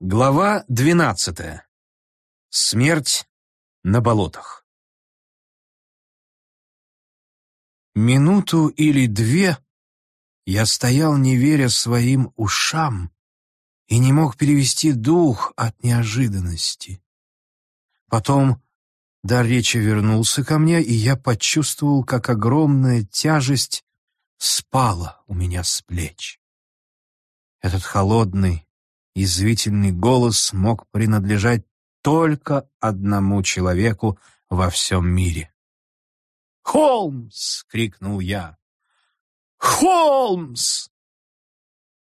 Глава двенадцатая. Смерть на болотах. Минуту или две я стоял, не веря своим ушам, и не мог перевести дух от неожиданности. Потом дар речи вернулся ко мне, и я почувствовал, как огромная тяжесть спала у меня с плеч. Этот холодный, язвительный голос мог принадлежать только одному человеку во всем мире. «Холмс!» — крикнул я. «Холмс!»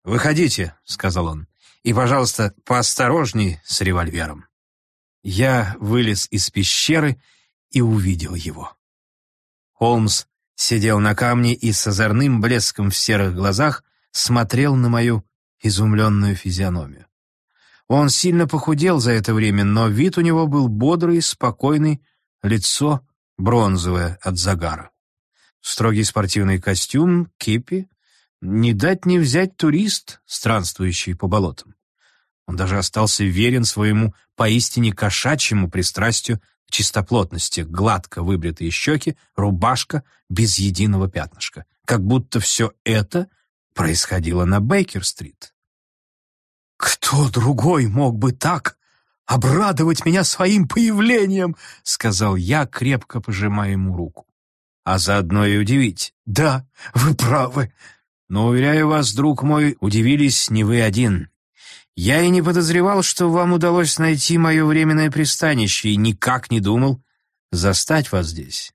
«Выходите», — сказал он, — «и, пожалуйста, поосторожней с револьвером». Я вылез из пещеры и увидел его. Холмс сидел на камне и с озорным блеском в серых глазах смотрел на мою изумленную физиономию. Он сильно похудел за это время, но вид у него был бодрый, спокойный, лицо бронзовое от загара. Строгий спортивный костюм, кипи, не дать не взять турист, странствующий по болотам. Он даже остался верен своему поистине кошачьему пристрастию к чистоплотности, гладко выбритые щеки, рубашка без единого пятнышка. Как будто все это происходило на Бейкер-стрит. «Кто другой мог бы так обрадовать меня своим появлением?» — сказал я, крепко пожимая ему руку. «А заодно и удивить». «Да, вы правы». «Но, уверяю вас, друг мой, удивились не вы один. Я и не подозревал, что вам удалось найти мое временное пристанище, и никак не думал застать вас здесь.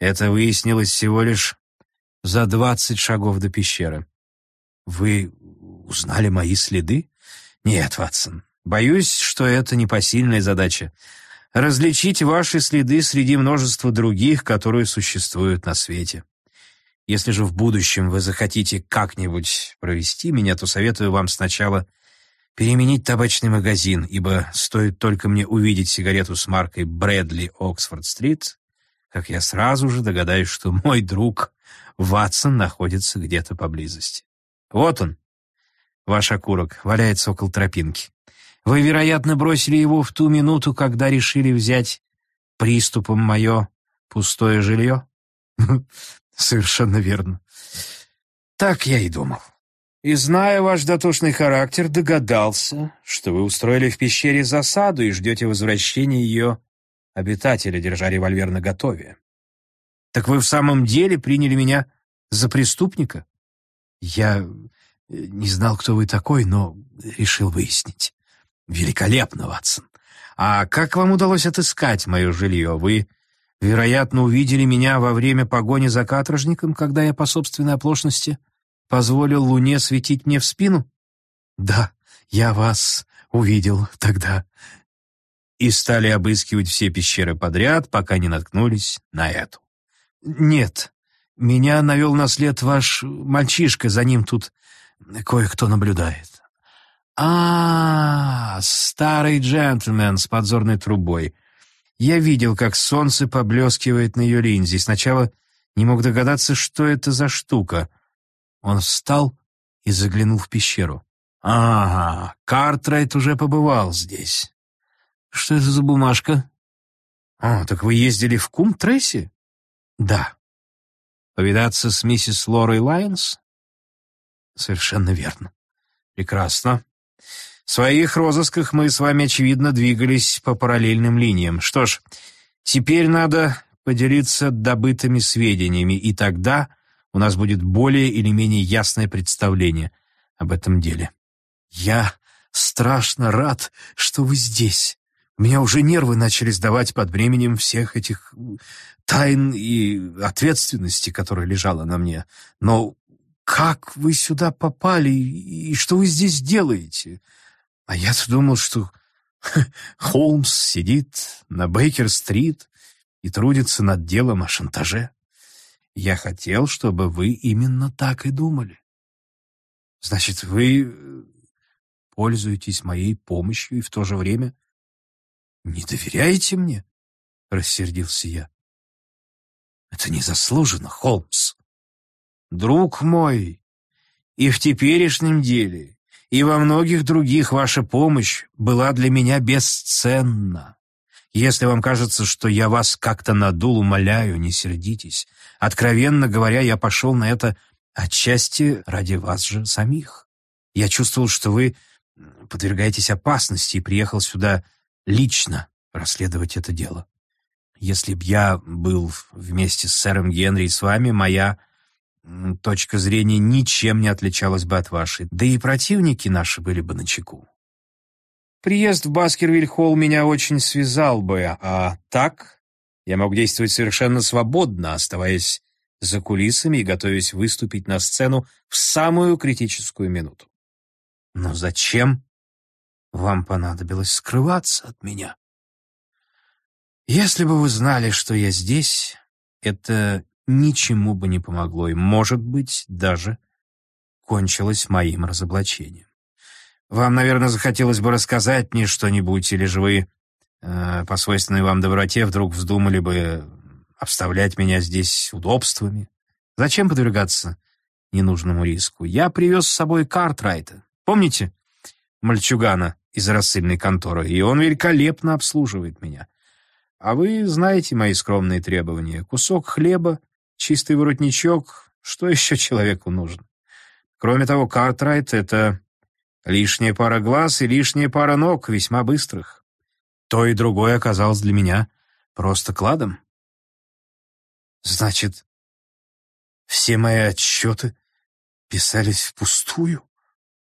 Это выяснилось всего лишь за двадцать шагов до пещеры. Вы узнали мои следы? Нет, Ватсон, боюсь, что это непосильная задача. Различить ваши следы среди множества других, которые существуют на свете. Если же в будущем вы захотите как-нибудь провести меня, то советую вам сначала переменить табачный магазин, ибо стоит только мне увидеть сигарету с маркой Брэдли Оксфорд-стрит, как я сразу же догадаюсь, что мой друг Ватсон находится где-то поблизости. Вот он, ваш окурок, валяется около тропинки. Вы, вероятно, бросили его в ту минуту, когда решили взять приступом мое пустое жилье? Совершенно верно. Так я и думал. И, зная ваш дотошный характер, догадался, что вы устроили в пещере засаду и ждете возвращения ее обитателя, держа револьвер наготове. Так вы в самом деле приняли меня за преступника? Я не знал, кто вы такой, но решил выяснить. Великолепно, Ватсон. А как вам удалось отыскать мое жилье? Вы, вероятно, увидели меня во время погони за каторжником, когда я по собственной оплошности позволил луне светить мне в спину? Да, я вас увидел тогда. И стали обыскивать все пещеры подряд, пока не наткнулись на эту. Нет, меня навел на след ваш мальчишка, за ним тут кое-кто наблюдает. А, -а, а, старый джентльмен с подзорной трубой. Я видел, как солнце поблескивает на ее линзе, и сначала не мог догадаться, что это за штука. Он встал и заглянул в пещеру. «Ага, Картрайт уже побывал здесь. Что это за бумажка?» «А, так вы ездили в Кум-Тресси?» «Да». «Повидаться с миссис Лорой Лайонс?» Совершенно верно. Прекрасно. В своих розысках мы с вами, очевидно, двигались по параллельным линиям. Что ж, теперь надо поделиться добытыми сведениями, и тогда у нас будет более или менее ясное представление об этом деле. Я страшно рад, что вы здесь. У меня уже нервы начали сдавать под бременем всех этих тайн и ответственности, которая лежала на мне. Но как вы сюда попали и что вы здесь делаете? А я-то думал, что Холмс сидит на Бейкер-стрит и трудится над делом о шантаже. Я хотел, чтобы вы именно так и думали. Значит, вы э, пользуетесь моей помощью и в то же время не доверяете мне? Рассердился я. Это незаслуженно, Холмс. Друг мой, и в теперешнем деле, и во многих других ваша помощь была для меня бесценна. Если вам кажется, что я вас как-то надул, умоляю, не сердитесь. Откровенно говоря, я пошел на это отчасти ради вас же самих. Я чувствовал, что вы подвергаетесь опасности и приехал сюда лично расследовать это дело. Если б я был вместе с сэром Генри и с вами, моя точка зрения ничем не отличалась бы от вашей, да и противники наши были бы начеку. Приезд в Баскервиль-Холл меня очень связал бы, а так я мог действовать совершенно свободно, оставаясь за кулисами и готовясь выступить на сцену в самую критическую минуту. Но зачем вам понадобилось скрываться от меня? Если бы вы знали, что я здесь, это ничему бы не помогло и, может быть, даже кончилось моим разоблачением. Вам, наверное, захотелось бы рассказать мне что-нибудь, или же вы, э, по свойственной вам доброте, вдруг вздумали бы обставлять меня здесь удобствами. Зачем подвергаться ненужному риску? Я привез с собой Картрайта. Помните? Мальчугана из рассыльной конторы, и он великолепно обслуживает меня. А вы знаете мои скромные требования. Кусок хлеба, чистый воротничок, что еще человеку нужно? Кроме того, Картрайт — это лишняя пара глаз и лишняя пара ног, весьма быстрых. То и другое оказалось для меня просто кладом. Значит, все мои отчеты писались впустую?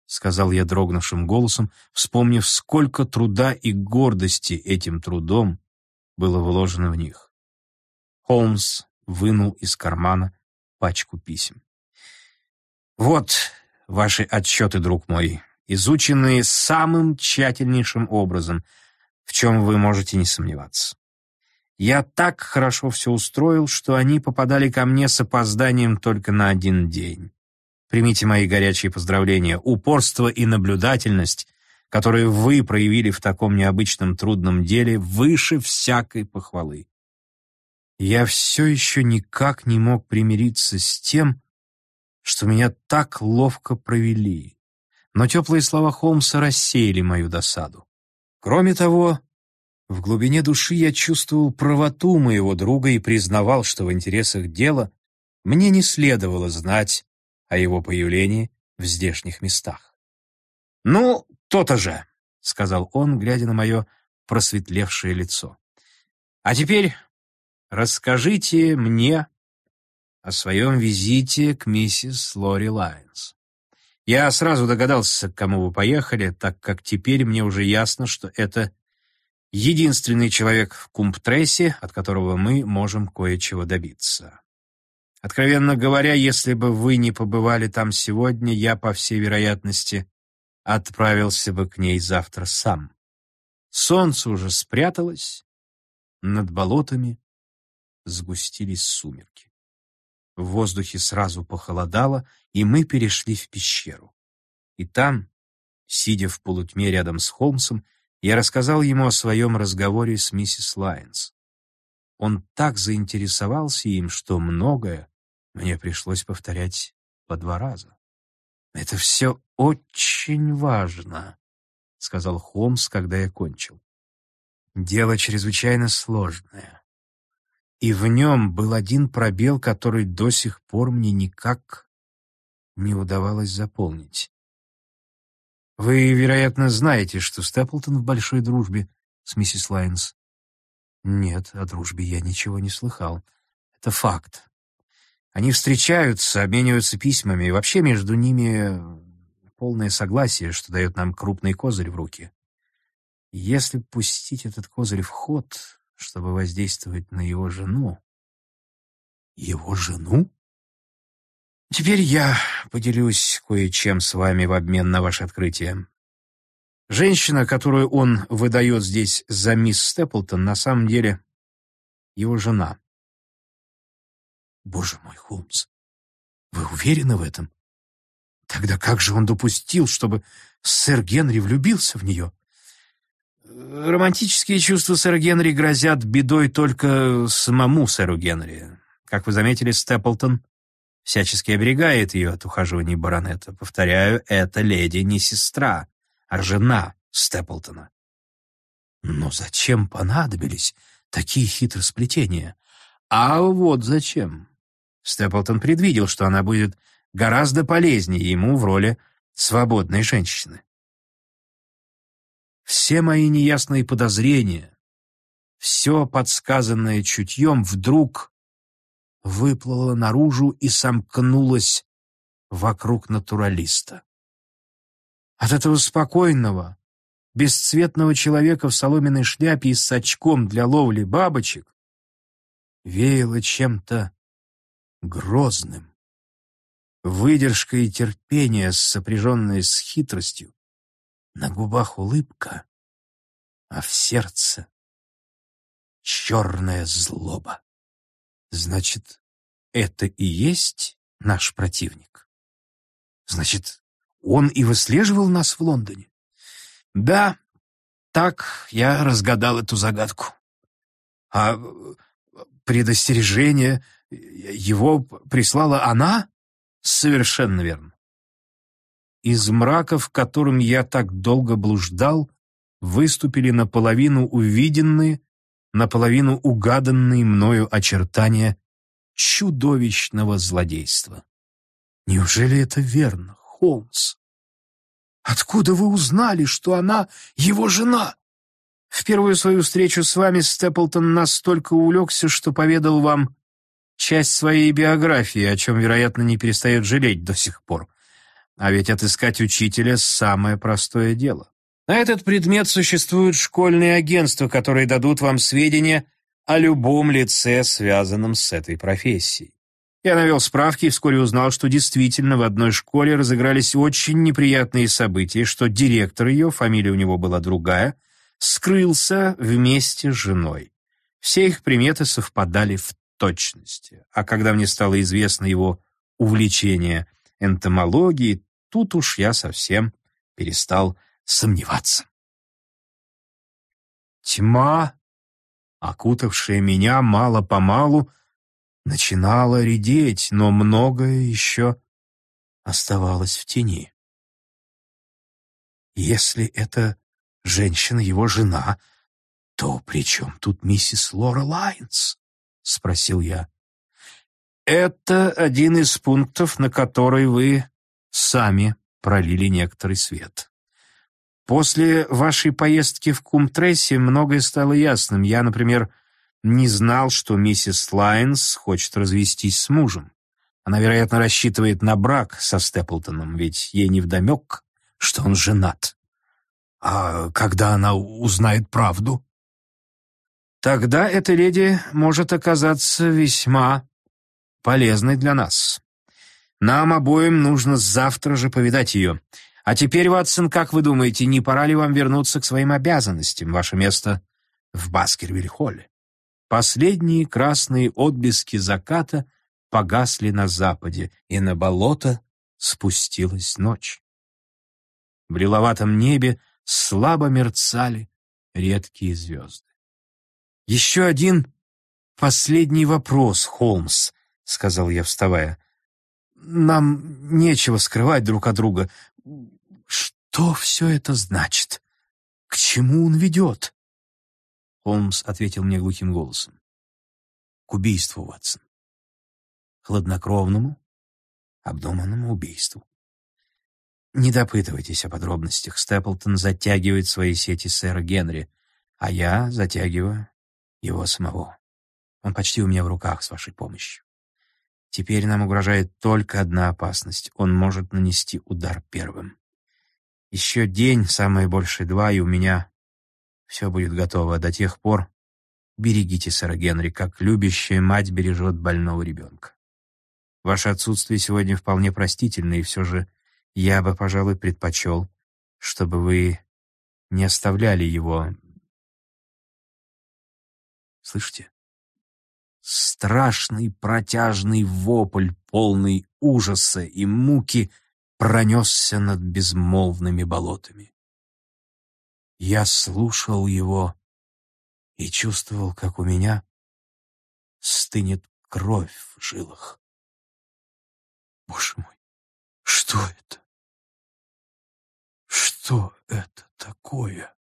Сказал я дрогнувшим голосом, вспомнив, сколько труда и гордости этим трудом было вложено в них. Холмс вынул из кармана пачку писем. «Вот ваши отчеты, друг мой, изученные самым тщательнейшим образом, в чем вы можете не сомневаться. Я так хорошо все устроил, что они попадали ко мне с опозданием только на один день. Примите мои горячие поздравления. Упорство и наблюдательность, которые вы проявили в таком необычном трудном деле, выше всякой похвалы. Я все еще никак не мог примириться с тем, что меня так ловко провели. Но теплые слова Холмса рассеяли мою досаду. Кроме того, в глубине души я чувствовал правоту моего друга и признавал, что в интересах дела мне не следовало знать о его появлении в здешних местах. «Ну, то-то же», — сказал он, глядя на мое просветлевшее лицо. «А теперь расскажите мне о своем визите к миссис Лори Лайнс. Я сразу догадался, к кому вы поехали, так как теперь мне уже ясно, что это единственный человек в Кумптрессе, от которого мы можем кое-чего добиться. Откровенно говоря, если бы вы не побывали там сегодня, я, по всей вероятности, отправился бы к ней завтра сам. Солнце уже спряталось, над болотами сгустились сумерки. В воздухе сразу похолодало, и мы перешли в пещеру. И там, сидя в полутьме рядом с Холмсом, я рассказал ему о своем разговоре с миссис Лайнс. Он так заинтересовался им, что многое мне пришлось повторять по два раза. «Это все очень важно», — сказал Холмс, когда я кончил. «Дело чрезвычайно сложное. И в нем был один пробел, который до сих пор мне никак не удавалось заполнить. Вы, вероятно, знаете, что Степлтон в большой дружбе с миссис Лайнс. Нет, о дружбе я ничего не слыхал. Это факт. Они встречаются, обмениваются письмами, и вообще между ними полное согласие, что дает нам крупный козырь в руки. Если пустить этот козырь в ход, чтобы воздействовать на его жену... Его жену? Теперь я поделюсь кое-чем с вами в обмен на ваше открытие. Женщина, которую он выдает здесь за мисс Степлтон, на самом деле его жена. Боже мой, Холмс, вы уверены в этом? Тогда как же он допустил, чтобы сэр Генри влюбился в нее? Романтические чувства сэра Генри грозят бедой только самому сэру Генри. Как вы заметили, Степлтон всячески оберегает ее от ухаживаний баронета. Повторяю, эта леди не сестра, а жена Степлтона. Но зачем понадобились такие хитросплетения? А вот зачем. Степлтон предвидел, что она будет гораздо полезнее ему в роли свободной женщины. Все мои неясные подозрения, все подсказанное чутьем вдруг выплыло наружу и сомкнулось вокруг натуралиста. От этого спокойного, бесцветного человека в соломенной шляпе и с очком для ловли бабочек веяло чем-то грозным. Выдержка и терпение, сопряженные с хитростью, на губах улыбка, а в сердце черная злоба. Значит, это и есть наш противник? Значит, он и выслеживал нас в Лондоне? Да, так я разгадал эту загадку. А предостережение его прислала она? Совершенно верно. Из мрака, в котором я так долго блуждал, выступили наполовину увиденные, наполовину угаданные мною очертания чудовищного злодейства. Неужели это верно, Холмс? Откуда вы узнали, что она его жена? В первую свою встречу с вами Степлтон настолько увлекся, что поведал вам часть своей биографии, о чем, вероятно, не перестает жалеть до сих пор. А ведь отыскать учителя — самое простое дело. На этот предмет существуют школьные агентства, которые дадут вам сведения о любом лице, связанном с этой профессией. Я навел справки и вскоре узнал, что действительно в одной школе разыгрались очень неприятные события, что директор ее, фамилия у него была другая, скрылся вместе с женой. Все их приметы совпадали в точности. А когда мне стало известно его увлечение энтомологией, тут уж я совсем перестал сомневаться. Тьма, окутавшая меня мало-помалу, начинала редеть, но многое еще оставалось в тени. Если эта женщина его жена, то при чем тут миссис Лора Лайнс? — спросил я. «Это один из пунктов, на который вы сами пролили некоторый свет. После вашей поездки в Кумтрессе многое стало ясным. Я, например, не знал, что миссис Лайнс хочет развестись с мужем. Она, вероятно, рассчитывает на брак со Степлтоном, ведь ей невдомек, что он женат. А когда она узнает правду? Тогда эта леди может оказаться весьма полезной для нас. Нам обоим нужно завтра же повидать ее. А теперь, Ватсон, как вы думаете, не пора ли вам вернуться к своим обязанностям? Ваше место в Баскервиль-холле. Последние красные отблески заката погасли на западе, и на болото спустилась ночь. В лиловатом небе слабо мерцали редкие звезды. «Еще один последний вопрос, Холмс», — сказал я, вставая. «Нам нечего скрывать друг от друга. Что все это значит? К чему он ведет?» Холмс ответил мне глухим голосом. «К убийству, Ватсон. Хладнокровному, обдуманному убийству. Не допытывайтесь о подробностях. Степлтон затягивает свои сети сэра Генри, а я затягиваю его самого. Он почти у меня в руках с вашей помощью. Теперь нам угрожает только одна опасность. Он может нанести удар первым. Еще день, самое большее два, и у меня все будет готово. До тех пор берегите сэра Генри, как любящая мать бережет больного ребенка. Ваше отсутствие сегодня вполне простительно, и все же я бы, пожалуй, предпочел, чтобы вы не оставляли его. Слышите? Страшный протяжный вопль, полный ужаса и муки, пронесся над безмолвными болотами. Я слушал его и чувствовал, как у меня стынет кровь в жилах. Боже мой, что это? Что это такое?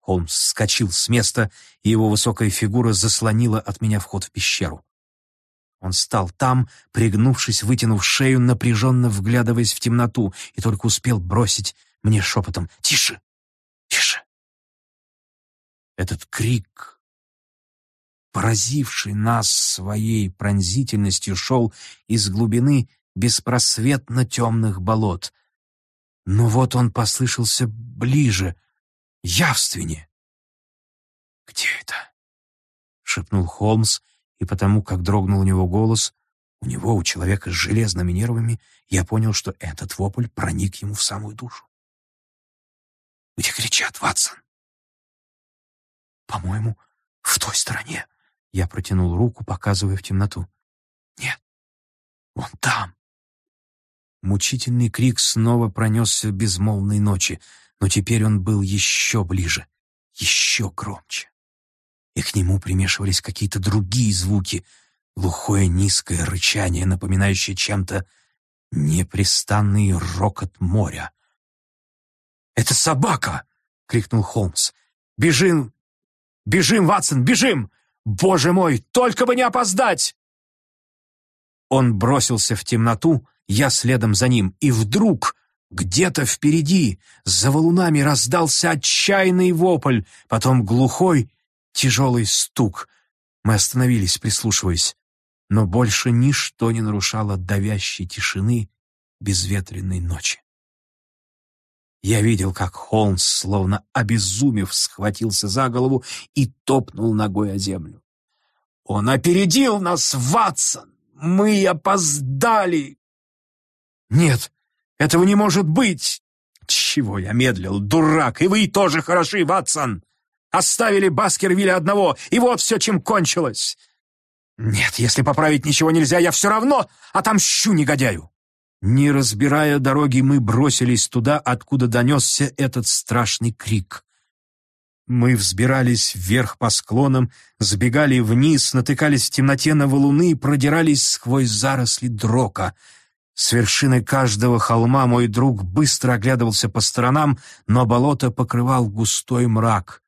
Холмс вскочил с места, и его высокая фигура заслонила от меня вход в пещеру. Он стал там, пригнувшись, вытянув шею, напряженно вглядываясь в темноту, и только успел бросить мне шепотом «Тише! Тише!» Этот крик, поразивший нас своей пронзительностью, шел из глубины беспросветно темных болот. Но вот он послышался ближе, явственнее. «Где это?» — шепнул Холмс, и потому, как дрогнул у него голос, у него, у человека с железными нервами, я понял, что этот вопль проник ему в самую душу. «Где кричат, Ватсон?» «По-моему, в той стороне». Я протянул руку, показывая в темноту. «Нет, вон там». Мучительный крик снова пронесся безмолвной ночи, но теперь он был еще ближе, еще громче. И к нему примешивались какие-то другие звуки, глухое низкое рычание, напоминающее чем-то непрестанный рокот моря. «Это собака!» — крикнул Холмс. «Бежим! Бежим, Ватсон, бежим! Боже мой, только бы не опоздать!» Он бросился в темноту, я следом за ним, и вдруг где-то впереди, за валунами, раздался отчаянный вопль, потом глухой, тяжелый стук. Мы остановились, прислушиваясь, но больше ничто не нарушало давящей тишины безветренной ночи. Я видел, как Холмс, словно обезумев, схватился за голову и топнул ногой о землю. «Он опередил нас, Ватсон! Мы опоздали!» «Нет, этого не может быть!» «Чего я медлил, дурак, и вы тоже хороши, Ватсон! Оставили Баскервилля одного, и вот все, чем кончилось!» «Нет, если поправить ничего нельзя, я все равно отомщу негодяю!» Не разбирая дороги, мы бросились туда, откуда донесся этот страшный крик. Мы взбирались вверх по склонам, сбегали вниз, натыкались в темноте на валуны и продирались сквозь заросли дрока. С вершины каждого холма мой друг быстро оглядывался по сторонам, но болото покрывал густой мрак,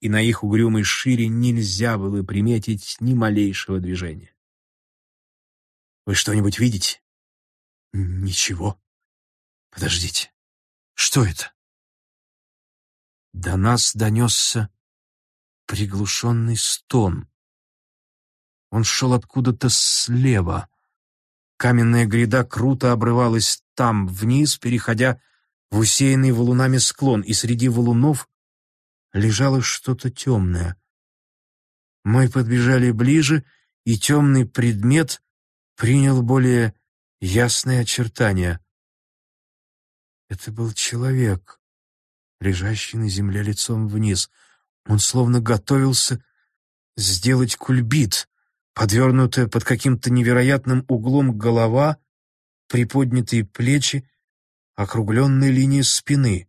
и на их угрюмой шире нельзя было приметить ни малейшего движения. «Вы что-нибудь видите?» Ничего. Подождите. Что это? До нас донесся приглушенный стон. Он шел откуда-то слева. Каменная гряда круто обрывалась там, вниз, переходя в усеянный валунами склон, и среди валунов лежало что-то темное. Мы подбежали ближе, и темный предмет принял более ясные очертания. Это был человек, лежащий на земле лицом вниз. Он словно готовился сделать кульбит, подвернутая под каким-то невероятным углом голова, приподнятые плечи, округленные линии спины.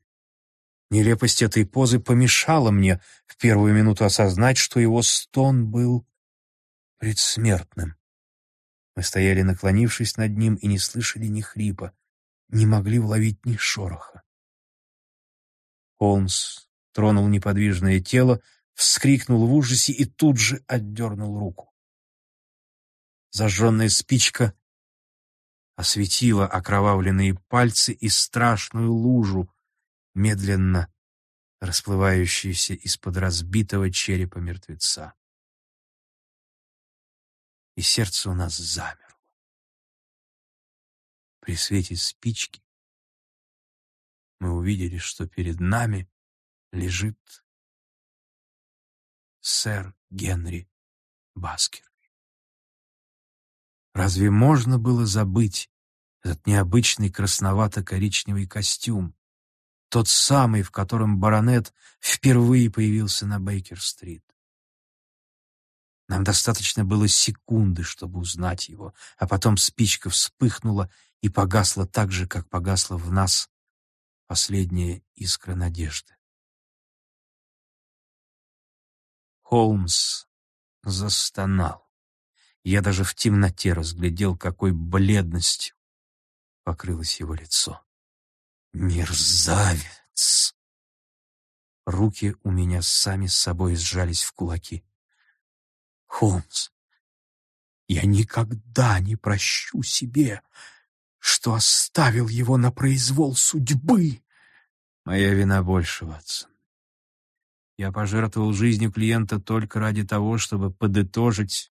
Нелепость этой позы помешала мне в первую минуту осознать, что его стон был предсмертным. Мы стояли, наклонившись над ним, и не слышали ни хрипа, не могли уловить ни шороха. Холмс тронул неподвижное тело, вскрикнул в ужасе и тут же отдернул руку. Зажженная спичка осветила окровавленные пальцы и страшную лужу, медленно расплывающуюся из-под разбитого черепа мертвеца и сердце у нас замерло. При свете спички мы увидели, что перед нами лежит сэр Генри Баскер. Разве можно было забыть этот необычный красновато-коричневый костюм, тот самый, в котором баронет впервые появился на Бейкер-стрит? Нам достаточно было секунды, чтобы узнать его, а потом спичка вспыхнула и погасла так же, как погасла в нас последняя искра надежды. Холмс застонал. Я даже в темноте разглядел, какой бледностью покрылось его лицо. «Мерзавец!» Руки у меня сами с собой сжались в кулаки. «Холмс, я никогда не прощу себе, что оставил его на произвол судьбы!» Моя вина больше, Ватсон. Я пожертвовал жизнью клиента только ради того, чтобы подытожить,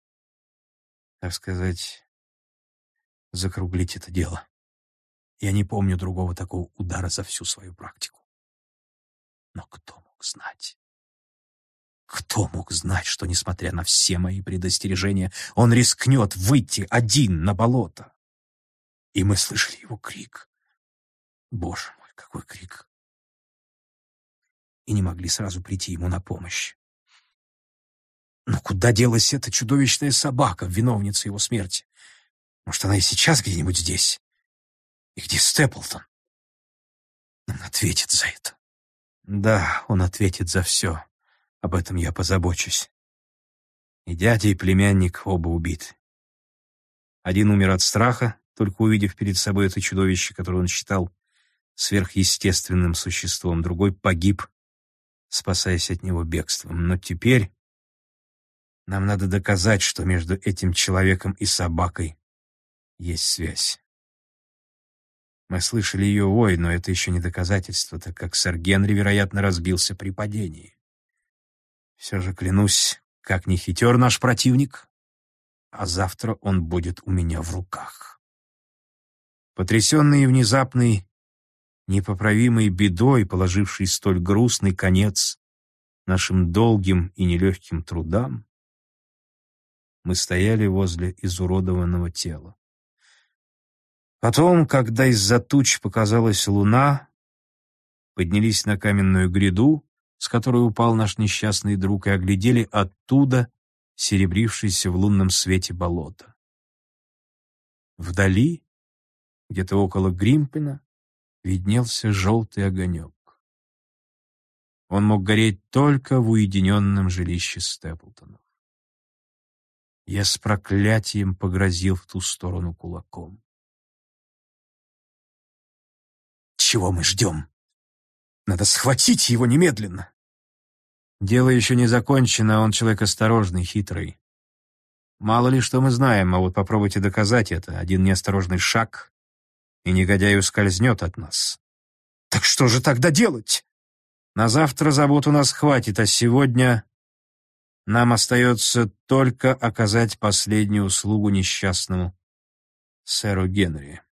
так сказать, закруглить это дело. Я не помню другого такого удара за всю свою практику. Но кто мог знать? Кто мог знать, что, несмотря на все мои предостережения, он рискнет выйти один на болото? И мы слышали его крик. Боже мой, какой крик! И не могли сразу прийти ему на помощь. Но куда делась эта чудовищная собака, виновница его смерти? Может, она и сейчас где-нибудь здесь? И где Степлтон? Он ответит за это. Да, он ответит за все. Об этом я позабочусь. И дядя, и племянник оба убиты. Один умер от страха, только увидев перед собой это чудовище, которое он считал сверхъестественным существом. Другой погиб, спасаясь от него бегством. Но теперь нам надо доказать, что между этим человеком и собакой есть связь. Мы слышали ее вой, но это еще не доказательство, так как сэр Генри, вероятно, разбился при падении. Все же, клянусь, как не хитер наш противник, а завтра он будет у меня в руках. Потрясенный и внезапный, непоправимой бедой, положивший столь грустный конец нашим долгим и нелегким трудам, мы стояли возле изуродованного тела. Потом, когда из-за туч показалась луна, поднялись на каменную гряду, с которой упал наш несчастный друг, и оглядели оттуда серебрившееся в лунном свете болото. Вдали, где-то около Гримпена, виднелся желтый огонек. Он мог гореть только в уединенном жилище Степлтонов. Я с проклятием погрозил в ту сторону кулаком. Чего мы ждем? Надо схватить его немедленно. Дело еще не закончено, он человек осторожный, хитрый. Мало ли что мы знаем, а вот попробуйте доказать это. Один неосторожный шаг, и негодяй ускользнет от нас. Так что же тогда делать? На завтра забот у нас хватит, а сегодня нам остается только оказать последнюю услугу несчастному сэру Генри.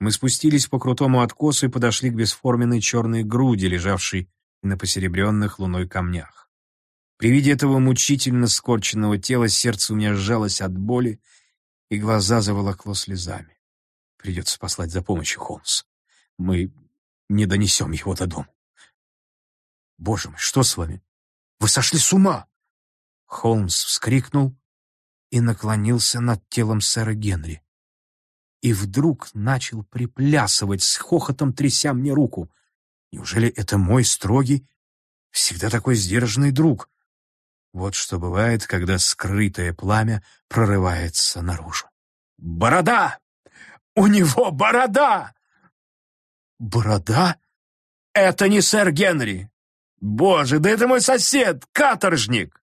Мы спустились по крутому откосу и подошли к бесформенной черной груди, лежавшей на посеребренных луной камнях. При виде этого мучительно скорченного тела сердце у меня сжалось от боли, и глаза заволокло слезами. Придется послать за помощью, Холмс. Мы не донесем его до дома. Боже мой, что с вами? Вы сошли с ума! Холмс вскрикнул и наклонился над телом сэра Генри и вдруг начал приплясывать с хохотом, тряся мне руку. Неужели это мой строгий, всегда такой сдержанный друг? Вот что бывает, когда скрытое пламя прорывается наружу. «Борода! У него борода!» «Борода? Это не сэр Генри! Боже, да это мой сосед, каторжник!»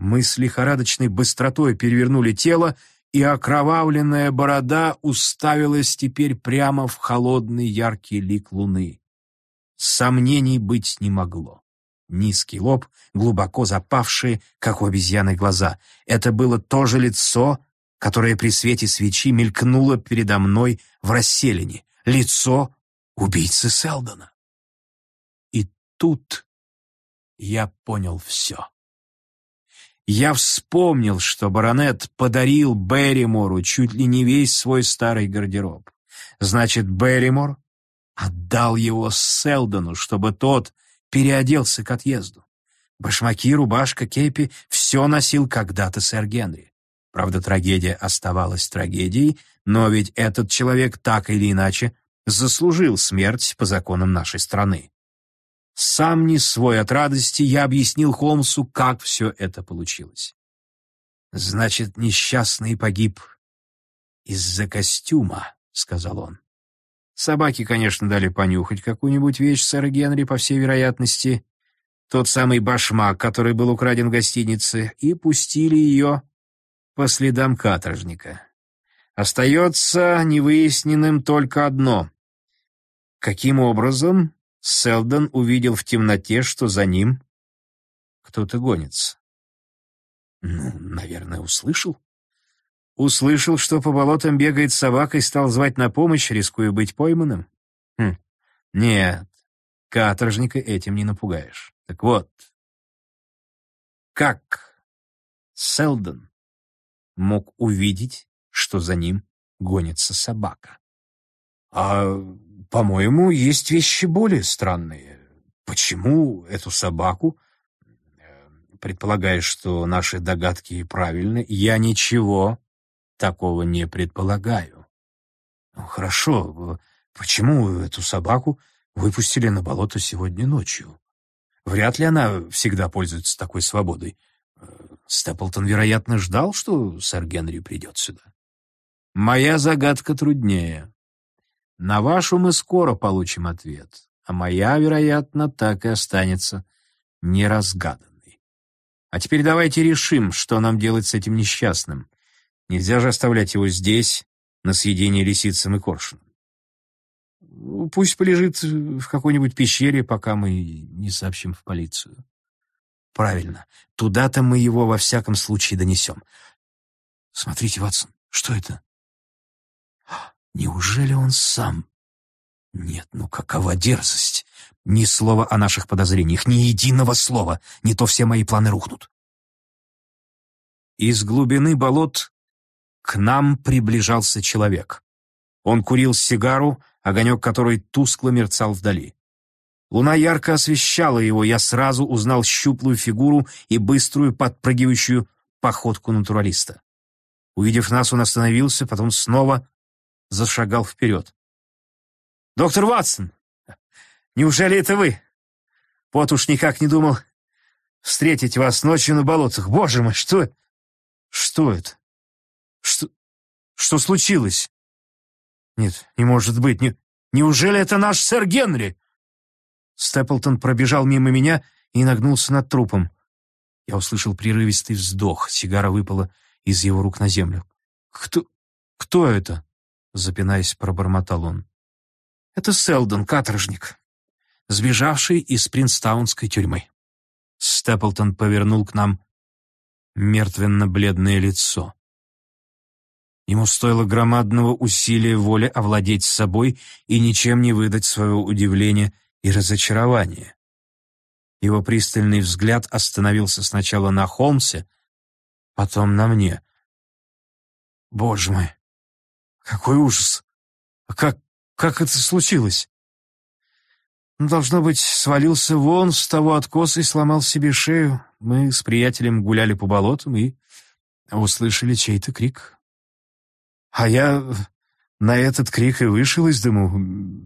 Мы с лихорадочной быстротой перевернули тело и окровавленная борода уставилась теперь прямо в холодный яркий лик луны. Сомнений быть не могло. Низкий лоб, глубоко запавшие, как у обезьяны, глаза. Это было то же лицо, которое при свете свечи мелькнуло передо мной в расселине. Лицо убийцы Селдона. И тут я понял все. Я вспомнил, что баронет подарил Берримору чуть ли не весь свой старый гардероб. Значит, Берримор отдал его Селдону, чтобы тот переоделся к отъезду. Башмаки, рубашка, кепи — все носил когда-то сэр Генри. Правда, трагедия оставалась трагедией, но ведь этот человек так или иначе заслужил смерть по законам нашей страны. Сам не свой от радости, я объяснил Холмсу, как все это получилось. Значит, несчастный погиб из-за костюма, — сказал он. Собаки, конечно, дали понюхать какую-нибудь вещь сэра Генри, по всей вероятности, тот самый башмак, который был украден в гостинице, и пустили ее по следам каторжника. Остается невыясненным только одно. Каким образом Селдон увидел в темноте, что за ним кто-то гонится? Ну, наверное, услышал. Услышал, что по болотам бегает собака и стал звать на помощь, рискуя быть пойманным? Хм. Нет, каторжника этим не напугаешь. Так вот, как Селдон мог увидеть, что за ним гонится собака? А, по-моему, есть вещи более странные. Почему эту собаку предполагаешь, что наши догадки правильны, я ничего такого не предполагаю. Ну, хорошо, почему эту собаку выпустили на болото сегодня ночью? Вряд ли она всегда пользуется такой свободой. Степлтон, вероятно, ждал, что сэр Генри придет сюда. Моя загадка труднее. На вашу мы скоро получим ответ, а моя, вероятно, так и останется неразгаданной. А теперь давайте решим, что нам делать с этим несчастным. Нельзя же оставлять его здесь, на съедение лисицам и коршунам. Пусть полежит в какой-нибудь пещере, пока мы не сообщим в полицию. Правильно. Туда-то мы его во всяком случае донесем. Смотрите, Ватсон, что это? Неужели он сам? Нет, ну какова дерзость! Ни слова о наших подозрениях, ни единого слова, не то все мои планы рухнут. Из глубины болот к нам приближался человек. Он курил сигару, огонек которой тускло мерцал вдали. Луна ярко освещала его, я сразу узнал щуплую фигуру и быструю подпрыгивающую походку натуралиста. Увидев нас, он остановился, потом снова зашагал вперед. «Доктор Ватсон, Неужели это вы? Вот уж никак не думал встретить вас ночью на болотах. Боже мой, что... Что это? Что... Что случилось? Нет, не может быть. Не... Неужели это наш сэр Генри? Степлтон пробежал мимо меня и нагнулся над трупом. Я услышал прерывистый вздох. Сигара выпала из его рук на землю. «Кто... кто это?» Запинаясь, пробормотал он. «Это Селдон, каторжник сбежавший из Принстаунской тюрьмы. Степлтон повернул к нам мертвенно-бледное лицо. Ему стоило громадного усилия воли овладеть собой и ничем не выдать своего удивления и разочарования. Его пристальный взгляд остановился сначала на Холмсе, потом на мне. «Боже мой, какой ужас! Как, как это случилось?» Должно быть, свалился вон с того откоса и сломал себе шею. Мы с приятелем гуляли по болотам и услышали чей-то крик. А я на этот крик и вышел из дому.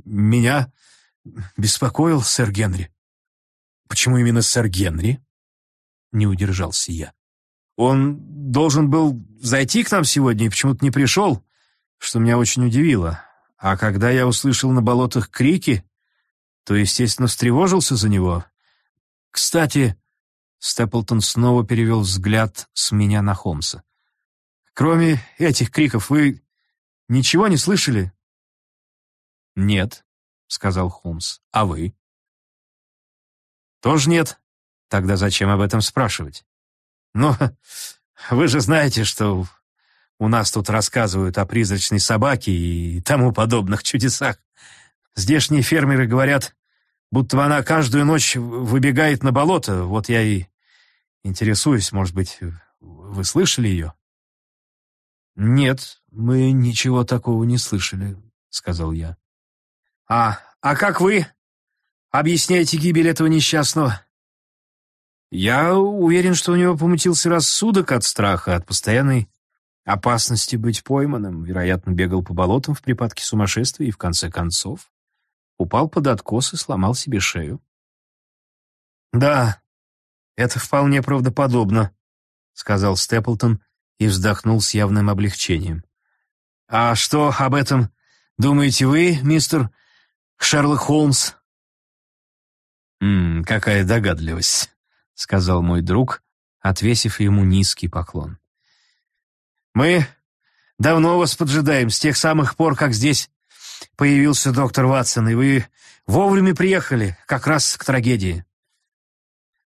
Меня беспокоил сэр Генри. Почему именно сэр Генри? Не удержался я. Он должен был зайти к нам сегодня и почему-то не пришел, что меня очень удивило. А когда я услышал на болотах крики, то, естественно, встревожился за него. Кстати, Степлтон снова перевел взгляд с меня на Холмса. «Кроме этих криков вы ничего не слышали?» «Нет», — сказал Холмс. «А вы?» «Тоже нет. Тогда зачем об этом спрашивать?» «Ну, вы же знаете, что у нас тут рассказывают о призрачной собаке и тому подобных чудесах. Здешние фермеры говорят, будто она каждую ночь выбегает на болото. Вот я и интересуюсь, может быть, вы слышали ее?» «Нет, мы ничего такого не слышали», — сказал я. «А, а как вы объясняете гибель этого несчастного?» «Я уверен, что у него помутился рассудок от страха, от постоянной опасности быть пойманным. Вероятно, бегал по болотам в припадке сумасшествия и, в конце концов, упал под откос и сломал себе шею. «Да, это вполне правдоподобно», — сказал Степлтон и вздохнул с явным облегчением. «А что об этом Думаете вы, мистер Шерлок Холмс?» «М -м, какая догадливость», — сказал мой друг, отвесив ему низкий поклон. «Мы давно вас поджидаем, с тех самых пор, как здесь появился доктор Ватсон, и вы вовремя приехали, как раз к трагедии».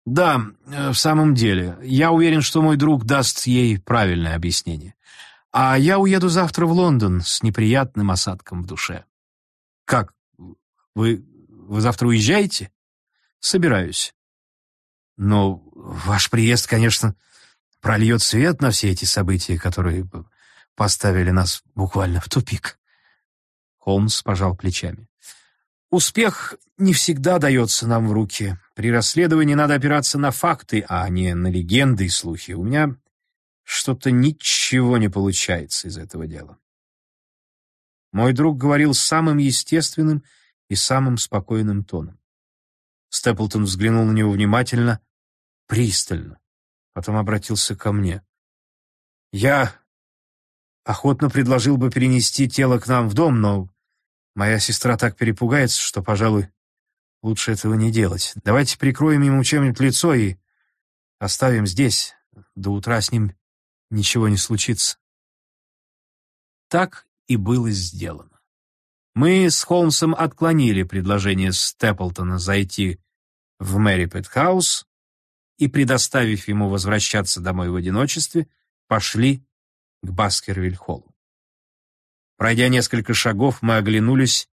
«Да, э, в самом деле, я уверен, что мой друг даст ей правильное объяснение. А я уеду завтра в Лондон с неприятным осадком в душе». «Как? Вы, вы завтра уезжаете?» «Собираюсь». «Но ваш приезд, конечно, прольет свет на все эти события, которые поставили нас буквально в тупик». Холмс пожал плечами. Успех не всегда дается нам в руки. При расследовании надо опираться на факты, а не на легенды и слухи. У меня что-то ничего не получается из этого дела. Мой друг говорил самым естественным и самым спокойным тоном. Степлтон взглянул на него внимательно, пристально, потом обратился ко мне. «Я охотно предложил бы перенести тело к нам в дом, но Моя сестра так перепугается, что, пожалуй, лучше этого не делать. Давайте прикроем ему чем-нибудь лицо и оставим здесь. До утра с ним ничего не случится. Так и было сделано. Мы с Холмсом отклонили предложение Степлтона зайти в Мэри Пэтхаус и, предоставив ему возвращаться домой в одиночестве, пошли к Баскервиль-холлу. Пройдя несколько шагов, мы оглянулись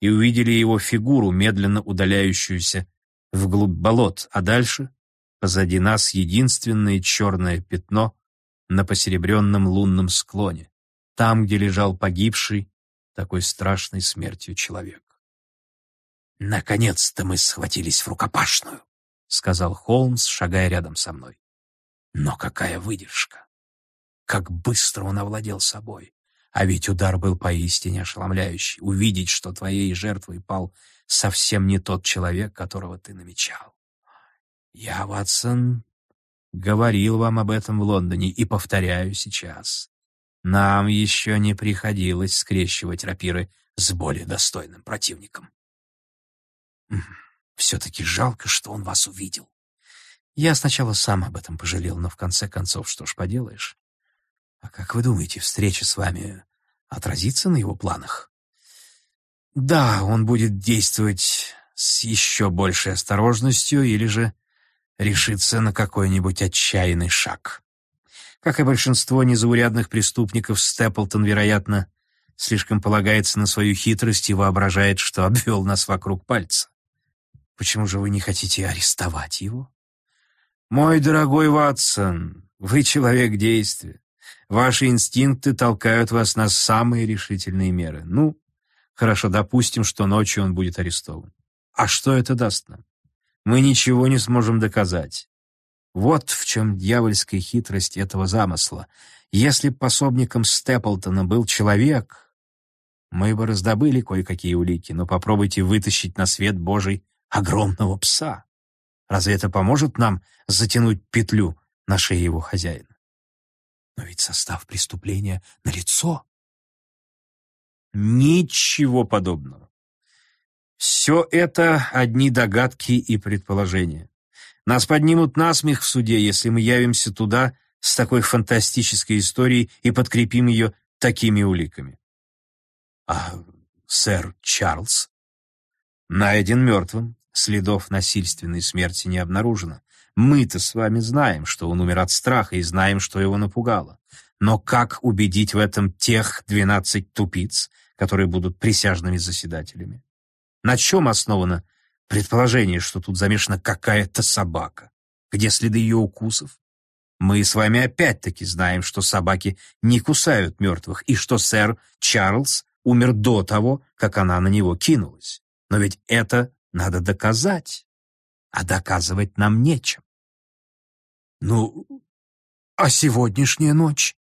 и увидели его фигуру, медленно удаляющуюся вглубь болот, а дальше позади нас единственное черное пятно на посеребренном лунном склоне, там, где лежал погибший такой страшной смертью человек. «Наконец-то мы схватились в рукопашную», — сказал Холмс, шагая рядом со мной. «Но какая выдержка! Как быстро он овладел собой! А ведь удар был поистине ошеломляющий. Увидеть, что твоей жертвой пал совсем не тот человек, которого ты намечал. Я, Ватсон, говорил вам об этом в Лондоне и повторяю сейчас. Нам еще не приходилось скрещивать рапиры с более достойным противником. Все-таки жалко, что он вас увидел. Я сначала сам об этом пожалел, но в конце концов, что ж поделаешь. А как вы думаете, встреча с вами отразится на его планах? Да, он будет действовать с еще большей осторожностью или же решиться на какой-нибудь отчаянный шаг. Как и большинство незаурядных преступников, Степлтон, вероятно, слишком полагается на свою хитрость и воображает, что обвел нас вокруг пальца. Почему же вы не хотите арестовать его? Мой дорогой Ватсон, вы человек действия. Ваши инстинкты толкают вас на самые решительные меры. Ну, хорошо, допустим, что ночью он будет арестован. А что это даст нам? Мы ничего не сможем доказать. Вот в чем дьявольская хитрость этого замысла. Если пособником Степлтона был человек, мы бы раздобыли кое-какие улики, но попробуйте вытащить на свет Божий огромного пса. Разве это поможет нам затянуть петлю на шее его хозяина? Но ведь состав преступления налицо. Ничего подобного. Все это одни догадки и предположения. Нас поднимут на смех в суде, если мы явимся туда с такой фантастической историей и подкрепим ее такими уликами. А сэр Чарльз найден мертвым, следов насильственной смерти не обнаружено. Мы-то с вами знаем, что он умер от страха и знаем, что его напугало. Но как убедить в этом тех двенадцать тупиц, которые будут присяжными заседателями? На чем основано предположение, что тут замешана какая-то собака? Где следы ее укусов? Мы с вами опять-таки знаем, что собаки не кусают мертвых, и что сэр Чарльз умер до того, как она на него кинулась. Но ведь это надо доказать, а доказывать нам нечем. Ну, а сегодняшняя ночь?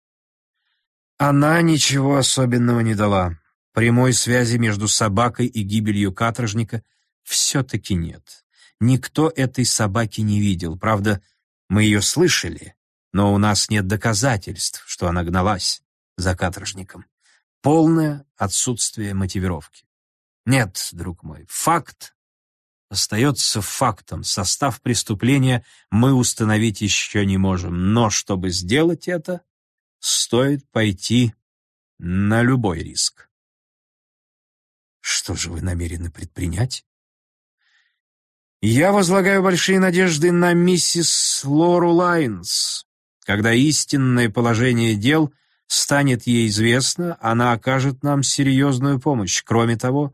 Она ничего особенного не дала. Прямой связи между собакой и гибелью каторжника все-таки нет. Никто этой собаки не видел. Правда, мы ее слышали, но у нас нет доказательств, что она гналась за каторжником. полное отсутствие мотивировки. Нет, друг мой, факт остается фактом. Состав преступления мы установить еще не можем, но чтобы сделать это, стоит пойти на любой риск. Что же вы намерены предпринять? Я возлагаю большие надежды на миссис Лору Лайнс. Когда истинное положение дел станет ей известно, она окажет нам серьезную помощь. Кроме того,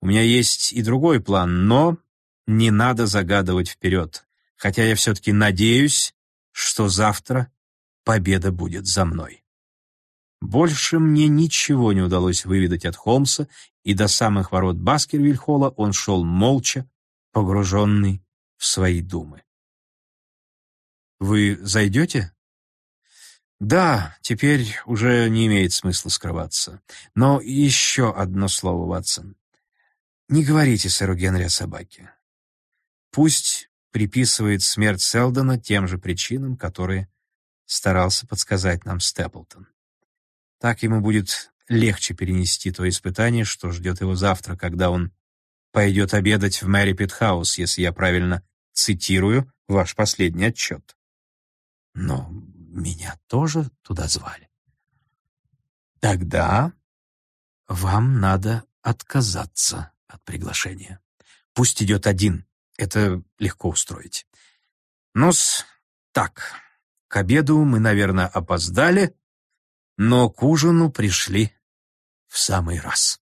у меня есть и другой план, но не надо загадывать вперед, хотя я все-таки надеюсь, что завтра победа будет за мной. Больше мне ничего не удалось выведать от Холмса, и до самых ворот Баскервиль-холла он шел молча, погруженный в свои думы. «Вы зайдете?» «Да, теперь уже не имеет смысла скрываться. Но еще одно слово, Ватсон. Не говорите сэру Генри о собаке. Пусть приписывает смерть Селдона тем же причинам, которые старался подсказать нам Степлтон. Так ему будет легче перенести то испытание, что ждет его завтра, когда он пойдет обедать в Мэри Питхаус, если я правильно цитирую ваш последний отчет. Но меня тоже туда звали. Тогда вам надо отказаться от приглашения. Пусть идет один, это легко устроить. Ну-с, так, к обеду мы, наверное, опоздали, но к ужину пришли в самый раз.